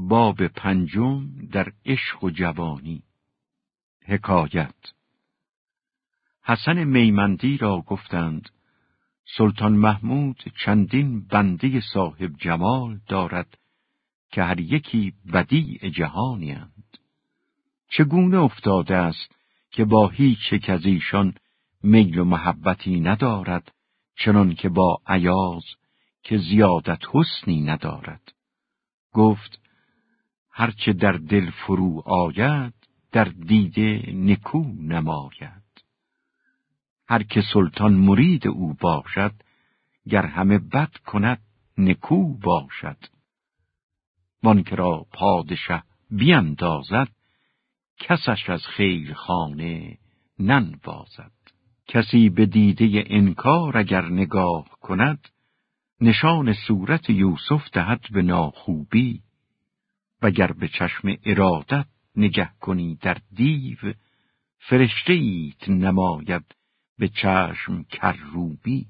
باب پنجم در عشق و جوانی. حکایت. حسن میمندی را گفتند سلطان محمود چندین بنده صاحب جمال دارد که هر یکی بدیع جهانی اند. چگونه افتاده است که با هیچ یک از ایشان میل و محبتی ندارد چنان که با عیاز که زیادت حسنی ندارد؟ گفت هرچه در دل فرو آید در دیده نکو نماید. هر که سلطان مرید او باشد گر همه بد کند نکو باشد. وانکه را پادشه بیندازد کسش از خیل خانه ننوازد. کسی به دیده انکار اگر نگاه کند نشان صورت یوسف دهد به ناخوبی. وگر به چشم ارادت نگه کنی در دیو فرشته ایت نماید به چشم کروبی.